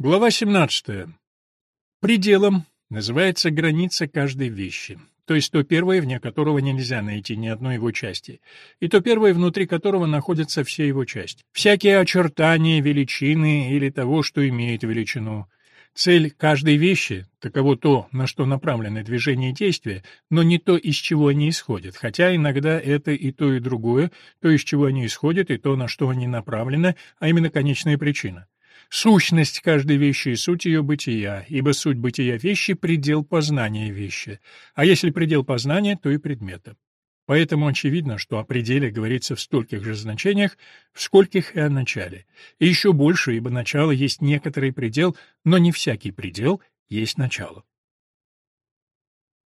Глава 17. Пределом называется граница каждой вещи, то есть то первое, вне которого нельзя найти ни одной его части, и то первое, внутри которого находятся все его части. Всякие очертания, величины или того, что имеет величину. Цель каждой вещи — таково то, на что направлены движения и действия, но не то, из чего они исходят, хотя иногда это и то, и другое, то, из чего они исходят, и то, на что они направлены, а именно конечная причина. Сущность каждой вещи и суть ее бытия, ибо суть бытия вещи — предел познания вещи, а если предел познания, то и предмета. Поэтому очевидно, что о пределе говорится в стольких же значениях, в скольких и о начале. И еще больше, ибо начало есть некоторый предел, но не всякий предел есть начало.